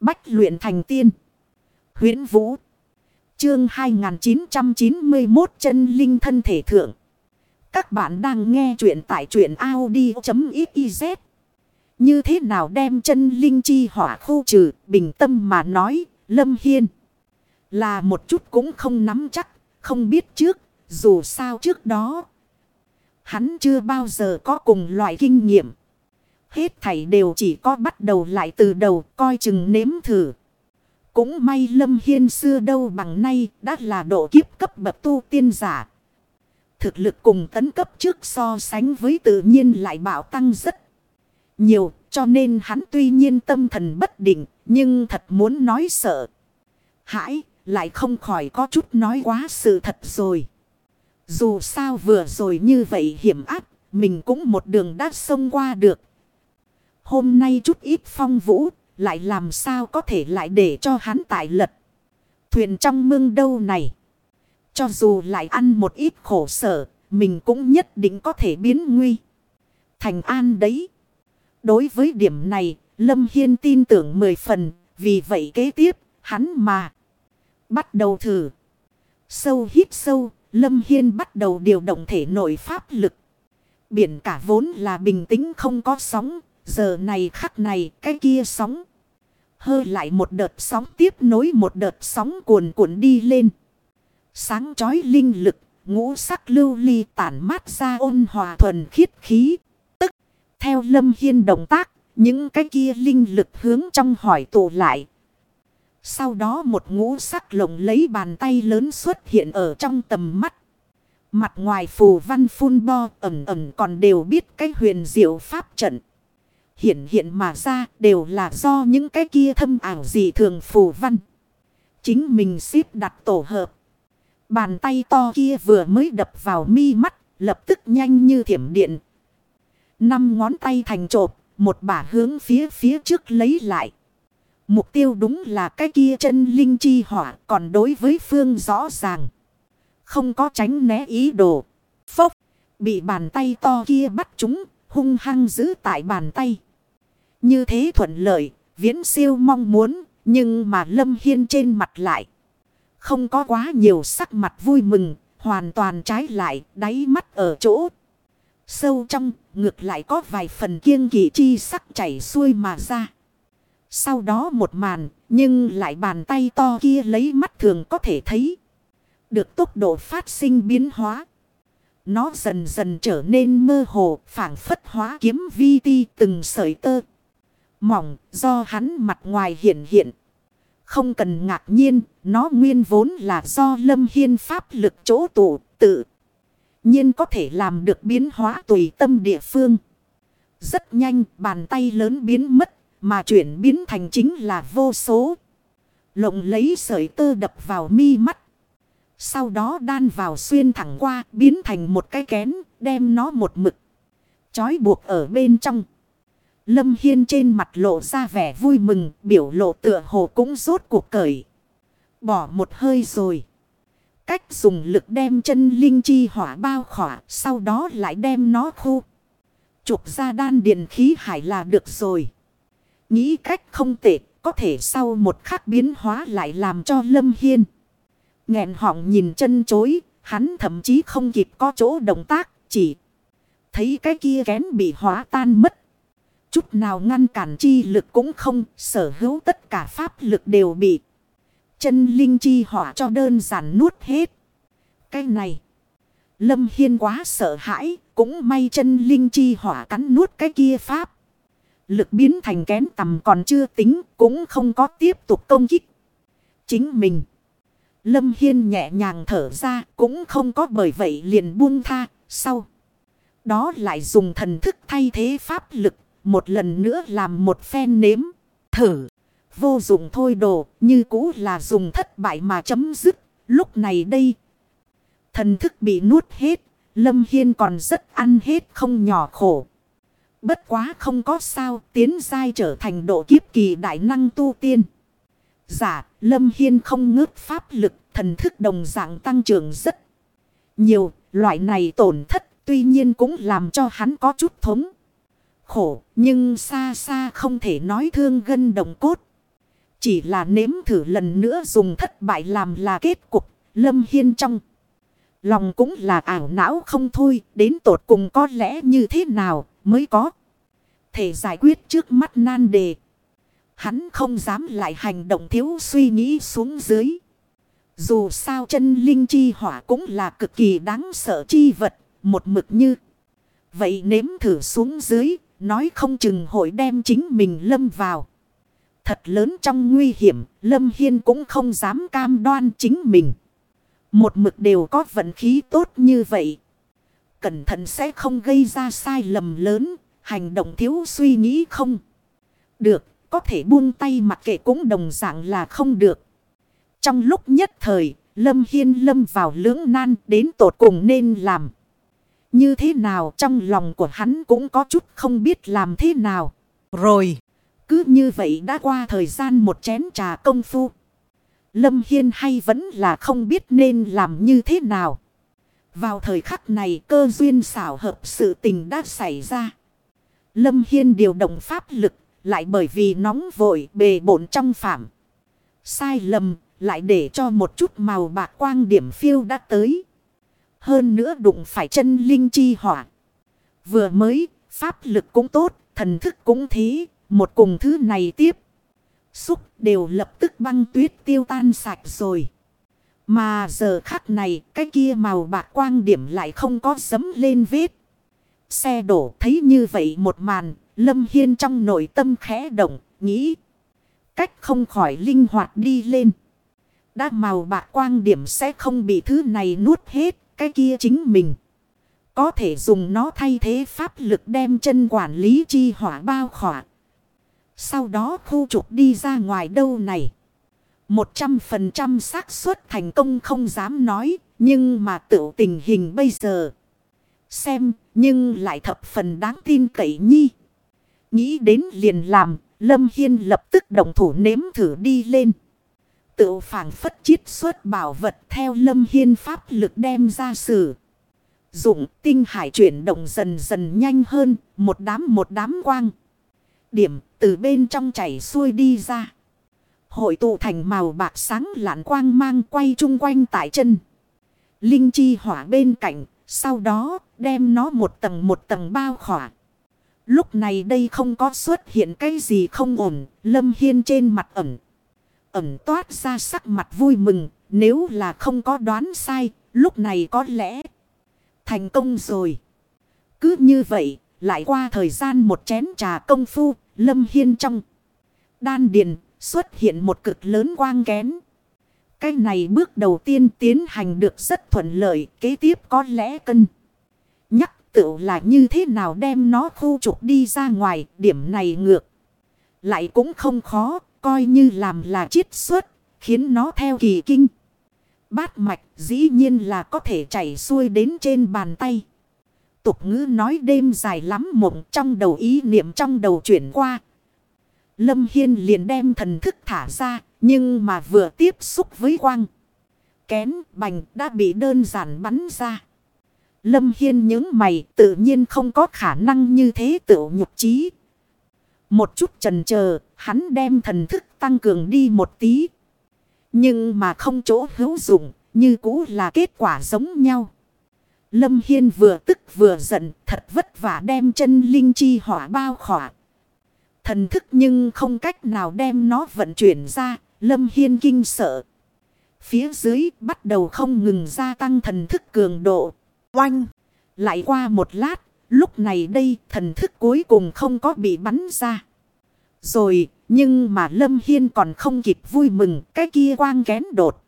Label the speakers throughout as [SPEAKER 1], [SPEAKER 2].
[SPEAKER 1] Bách luyện thành tiên. huyễn Vũ. Chương 2991 chân linh thân thể thượng. Các bạn đang nghe truyện tại truyện Audi.xyz. Như thế nào đem chân linh chi hỏa khu trừ bình tâm mà nói Lâm Hiên. Là một chút cũng không nắm chắc, không biết trước, dù sao trước đó. Hắn chưa bao giờ có cùng loại kinh nghiệm. Hết thảy đều chỉ có bắt đầu lại từ đầu, coi chừng nếm thử. Cũng may Lâm Hiên xưa đâu bằng nay đã là độ kiếp cấp bậc tu tiên giả. Thực lực cùng tấn cấp trước so sánh với tự nhiên lại bảo tăng rất nhiều. Cho nên hắn tuy nhiên tâm thần bất định, nhưng thật muốn nói sợ. Hãi, lại không khỏi có chút nói quá sự thật rồi. Dù sao vừa rồi như vậy hiểm áp mình cũng một đường đã xông qua được. Hôm nay chút ít phong vũ, lại làm sao có thể lại để cho hắn tại lật. Thuyền trong mương đâu này. Cho dù lại ăn một ít khổ sở, mình cũng nhất định có thể biến nguy. Thành an đấy. Đối với điểm này, Lâm Hiên tin tưởng mười phần, vì vậy kế tiếp, hắn mà. Bắt đầu thử. Sâu hít sâu, Lâm Hiên bắt đầu điều động thể nội pháp lực. Biển cả vốn là bình tĩnh không có sóng, Giờ này khắc này cái kia sóng. Hơ lại một đợt sóng tiếp nối một đợt sóng cuồn cuộn đi lên. Sáng chói linh lực, ngũ sắc lưu ly tản mát ra ôn hòa thuần khiết khí. Tức, theo lâm hiên động tác, những cái kia linh lực hướng trong hỏi tụ lại. Sau đó một ngũ sắc lồng lấy bàn tay lớn xuất hiện ở trong tầm mắt. Mặt ngoài phù văn phun bo ẩm ẩm còn đều biết cái huyền diệu pháp trận hiện hiện mà ra đều là do những cái kia thâm ảo dị thường phù văn. Chính mình xếp đặt tổ hợp. Bàn tay to kia vừa mới đập vào mi mắt, lập tức nhanh như thiểm điện. Năm ngón tay thành trộp, một bả hướng phía phía trước lấy lại. Mục tiêu đúng là cái kia chân linh chi hỏa, còn đối với phương rõ ràng. Không có tránh né ý đồ. Phốc, bị bàn tay to kia bắt chúng, hung hăng giữ tại bàn tay. Như thế thuận lợi, viễn siêu mong muốn, nhưng mà Lâm Hiên trên mặt lại. Không có quá nhiều sắc mặt vui mừng, hoàn toàn trái lại, đáy mắt ở chỗ. Sâu trong, ngược lại có vài phần kiêng kỵ chi sắc chảy xuôi mà ra. Sau đó một màn, nhưng lại bàn tay to kia lấy mắt thường có thể thấy. Được tốc độ phát sinh biến hóa. Nó dần dần trở nên mơ hồ, phản phất hóa kiếm vi ti từng sợi tơ mỏng do hắn mặt ngoài hiện hiện. Không cần ngạc nhiên, nó nguyên vốn là do lâm hiên pháp lực chỗ tụ tự. nhiên có thể làm được biến hóa tùy tâm địa phương. Rất nhanh bàn tay lớn biến mất mà chuyển biến thành chính là vô số. Lộng lấy sợi tơ đập vào mi mắt. Sau đó đan vào xuyên thẳng qua biến thành một cái kén đem nó một mực. Chói buộc ở bên trong. Lâm Hiên trên mặt lộ ra vẻ vui mừng, biểu lộ tựa hồ cũng rốt cuộc cởi. Bỏ một hơi rồi. Cách dùng lực đem chân linh chi hỏa bao khỏa, sau đó lại đem nó khu. Chụp ra đan điện khí hải là được rồi. Nghĩ cách không tệ, có thể sau một khắc biến hóa lại làm cho Lâm Hiên. nghẹn họng nhìn chân chối, hắn thậm chí không kịp có chỗ động tác, chỉ thấy cái kia kén bị hóa tan mất. Chút nào ngăn cản chi lực cũng không, sở hữu tất cả pháp lực đều bị. Chân linh chi hỏa cho đơn giản nuốt hết. Cái này. Lâm Hiên quá sợ hãi, cũng may chân linh chi hỏa cắn nuốt cái kia pháp. Lực biến thành kén tầm còn chưa tính, cũng không có tiếp tục công kích. Chính mình. Lâm Hiên nhẹ nhàng thở ra, cũng không có bởi vậy liền buông tha, sau. Đó lại dùng thần thức thay thế pháp lực một lần nữa làm một phen nếm. Thử. Vô dụng thôi đồ. Như cũ là dùng thất bại mà chấm dứt. Lúc này đây. Thần thức bị nuốt hết. Lâm Hiên còn rất ăn hết không nhỏ khổ. Bất quá không có sao tiến dai trở thành độ kiếp kỳ đại năng tu tiên. Giả, Lâm Hiên không ngớt pháp lực, thần thức đồng dạng tăng trưởng rất nhiều. Loại này tổn thất tuy nhiên cũng làm cho hắn có chút thống khổ, nhưng xa xa không thể nói thương gân đồng cốt. Chỉ là nếm thử lần nữa dùng thất bại làm là kết cục. Lâm Hiên trong. Lòng cũng là ảo não không thôi. Đến tột cùng có lẽ như thế nào mới có. Thể giải quyết trước mắt nan đề. Hắn không dám lại hành động thiếu suy nghĩ xuống dưới. Dù sao chân linh chi hỏa cũng là cực kỳ đáng sợ chi vật. Một mực như. Vậy nếm thử xuống dưới. Nói không chừng hội đem chính mình lâm vào. Thật lớn trong nguy hiểm. Lâm Hiên cũng không dám cam đoan chính mình. Một mực đều có vận khí tốt như vậy. Cẩn thận sẽ không gây ra sai lầm lớn. Hành động thiếu suy nghĩ không. Được. Có thể buông tay mặc kệ cũng đồng dạng là không được. Trong lúc nhất thời, Lâm Hiên lâm vào lưỡng nan đến tột cùng nên làm. Như thế nào trong lòng của hắn cũng có chút không biết làm thế nào. Rồi, cứ như vậy đã qua thời gian một chén trà công phu. Lâm Hiên hay vẫn là không biết nên làm như thế nào. Vào thời khắc này cơ duyên xảo hợp sự tình đã xảy ra. Lâm Hiên điều động pháp lực lại bởi vì nóng vội bề bộn trong phạm. Sai lầm lại để cho một chút màu bạc quang điểm phiêu đã tới. Hơn nữa đụng phải chân linh chi hỏa. Vừa mới, pháp lực cũng tốt, thần thức cũng thế, một cùng thứ này tiếp. Xúc đều lập tức băng tuyết tiêu tan sạch rồi. Mà giờ khắc này, cái kia màu bạc quang điểm lại không có sấm lên vết. Xe đổ thấy như vậy một màn, Lâm Hiên trong nội tâm khẽ động, nghĩ. Cách không khỏi linh hoạt đi lên. Đã màu bạc quang điểm sẽ không bị thứ này nuốt hết, cái kia chính mình. Có thể dùng nó thay thế pháp lực đem chân quản lý chi hỏa bao khỏa. Sau đó khu trục đi ra ngoài đâu này. Một trăm phần trăm xác suất thành công không dám nói, nhưng mà tự tình hình bây giờ. Xem, nhưng lại thập phần đáng tin cậy nhi. Nghĩ đến liền làm, Lâm Hiên lập tức động thủ nếm thử đi lên. Tự phản phất chiết xuất bảo vật theo Lâm Hiên pháp lực đem ra sử. Dụng tinh hải chuyển động dần dần nhanh hơn, một đám một đám quang. Điểm từ bên trong chảy xuôi đi ra. Hội tụ thành màu bạc sáng lạn quang mang quay chung quanh tại chân. Linh chi hỏa bên cạnh, sau đó đem nó một tầng một tầng bao khỏa. Lúc này đây không có xuất hiện cái gì không ổn, Lâm Hiên trên mặt ẩn. Ẩn toát ra sắc mặt vui mừng, nếu là không có đoán sai, lúc này có lẽ thành công rồi. Cứ như vậy, lại qua thời gian một chén trà công phu, Lâm Hiên trong đan điền xuất hiện một cực lớn quang kén. Cái này bước đầu tiên tiến hành được rất thuận lợi, kế tiếp có lẽ cân. Nhắc tự là như thế nào đem nó khu trục đi ra ngoài, điểm này ngược. Lại cũng không khó, coi như làm là chiết xuất, khiến nó theo kỳ kinh. Bát mạch dĩ nhiên là có thể chảy xuôi đến trên bàn tay. Tục ngữ nói đêm dài lắm mộng trong đầu ý niệm trong đầu chuyển qua. Lâm Hiên liền đem thần thức thả ra, nhưng mà vừa tiếp xúc với quang. Kén bành đã bị đơn giản bắn ra. Lâm Hiên những mày tự nhiên không có khả năng như thế tự nhục trí. Một chút trần chờ hắn đem thần thức tăng cường đi một tí. Nhưng mà không chỗ hữu dụng, như cũ là kết quả giống nhau. Lâm Hiên vừa tức vừa giận, thật vất vả đem chân linh chi hỏa bao khỏa. Thần thức nhưng không cách nào đem nó vận chuyển ra, Lâm Hiên kinh sợ. Phía dưới bắt đầu không ngừng gia tăng thần thức cường độ. Oanh! Lại qua một lát, lúc này đây thần thức cuối cùng không có bị bắn ra. Rồi, nhưng mà Lâm Hiên còn không kịp vui mừng, cái kia quang kén đột.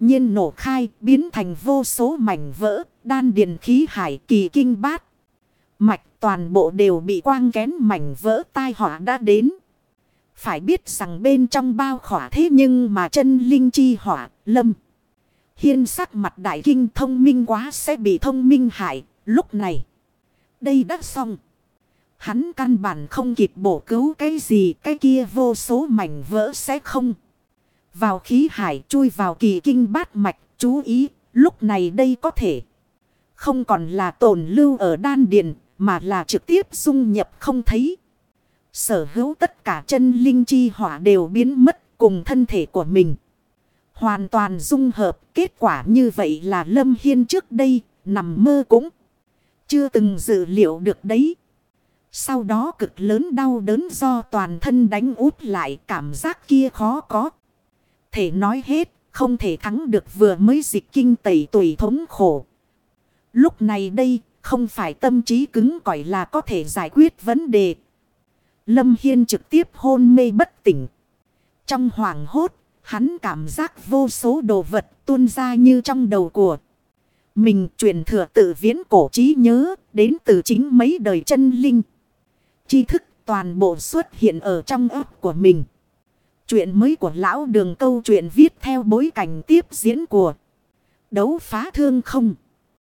[SPEAKER 1] nhiên nổ khai, biến thành vô số mảnh vỡ, đan điền khí hải kỳ kinh bát. Mạch toàn bộ đều bị quang kén mảnh vỡ tai họa đã đến. Phải biết rằng bên trong bao khỏa thế nhưng mà chân linh chi hỏa, lâm. Hiên sắc mặt đại kinh thông minh quá sẽ bị thông minh hại, lúc này. Đây đã xong. Hắn căn bản không kịp bổ cứu cái gì, cái kia vô số mảnh vỡ sẽ không. Vào khí hải chui vào kỳ kinh bát mạch, chú ý, lúc này đây có thể. Không còn là tổn lưu ở đan điền, mà là trực tiếp dung nhập không thấy. Sở hữu tất cả chân linh chi hỏa đều biến mất, cùng thân thể của mình. Hoàn toàn dung hợp. Kết quả như vậy là Lâm Hiên trước đây nằm mơ cũng chưa từng dự liệu được đấy. Sau đó cực lớn đau đớn do toàn thân đánh út lại cảm giác kia khó có. Thể nói hết, không thể thắng được vừa mới dịch kinh tẩy tùy thống khổ. Lúc này đây, không phải tâm trí cứng cỏi là có thể giải quyết vấn đề. Lâm Hiên trực tiếp hôn mê bất tỉnh. Trong hoàng hốt, hắn cảm giác vô số đồ vật tuôn ra như trong đầu của. Mình truyền thừa tự viễn cổ trí nhớ đến từ chính mấy đời chân linh. Tri thức toàn bộ xuất hiện ở trong ấp của mình. Chuyện mới của lão đường câu chuyện viết theo bối cảnh tiếp diễn của đấu phá thương không.